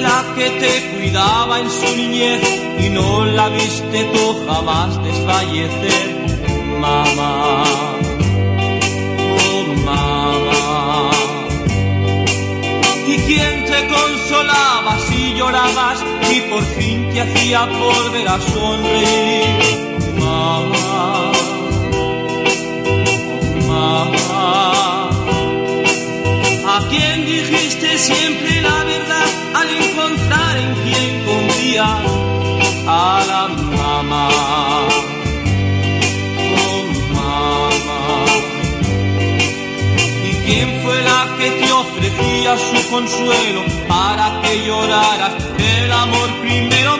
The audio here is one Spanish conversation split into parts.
te cuidaba en su niñez y no la viste tú jamás desfallecer, mamá. Oh, mamá. ¿Y quién te consolaba si llorabas y por fin te hacía volver a sonreír, mamá? Oh, mamá. ¿A quién dijiste siempre te su consuelo para que lloraras. El amor primero,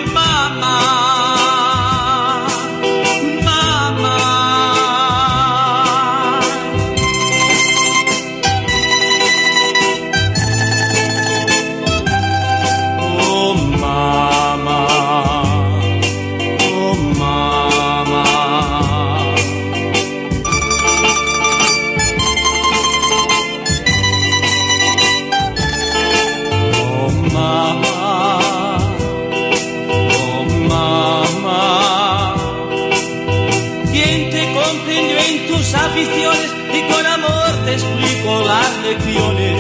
aficiones y con amor te explicó las lecciones?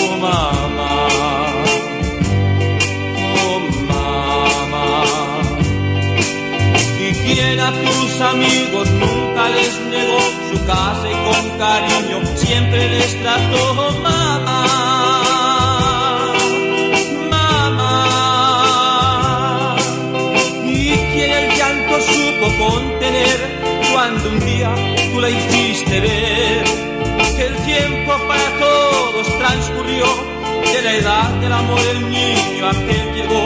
Oh mamá. Oh mamá. Y quien a tus amigos nunca les negó su casa y con cariño siempre les trató mamá. Mamá. Supo contener cuando un día tú la hiciste ver que el tiempo para todos transcurrió de la edad del amor el niño aquel llegó